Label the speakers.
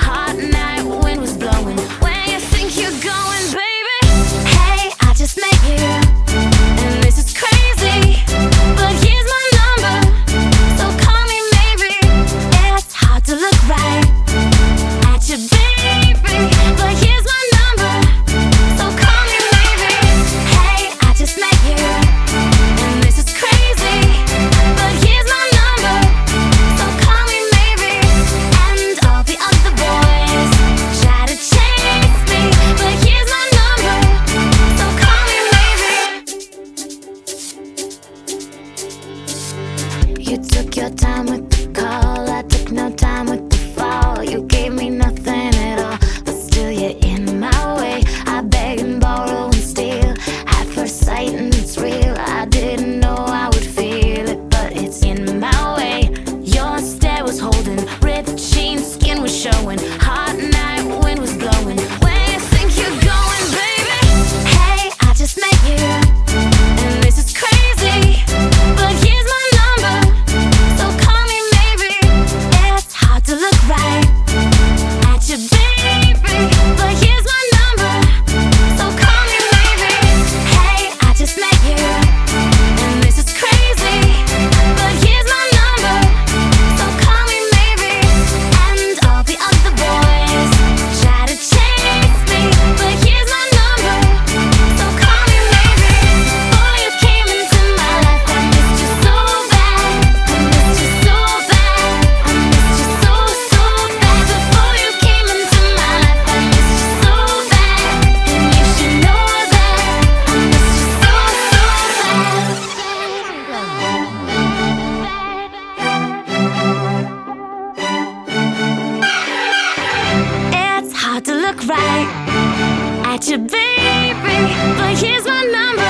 Speaker 1: hot now. You took your time with the call. hard to look right at your baby, but here's my number.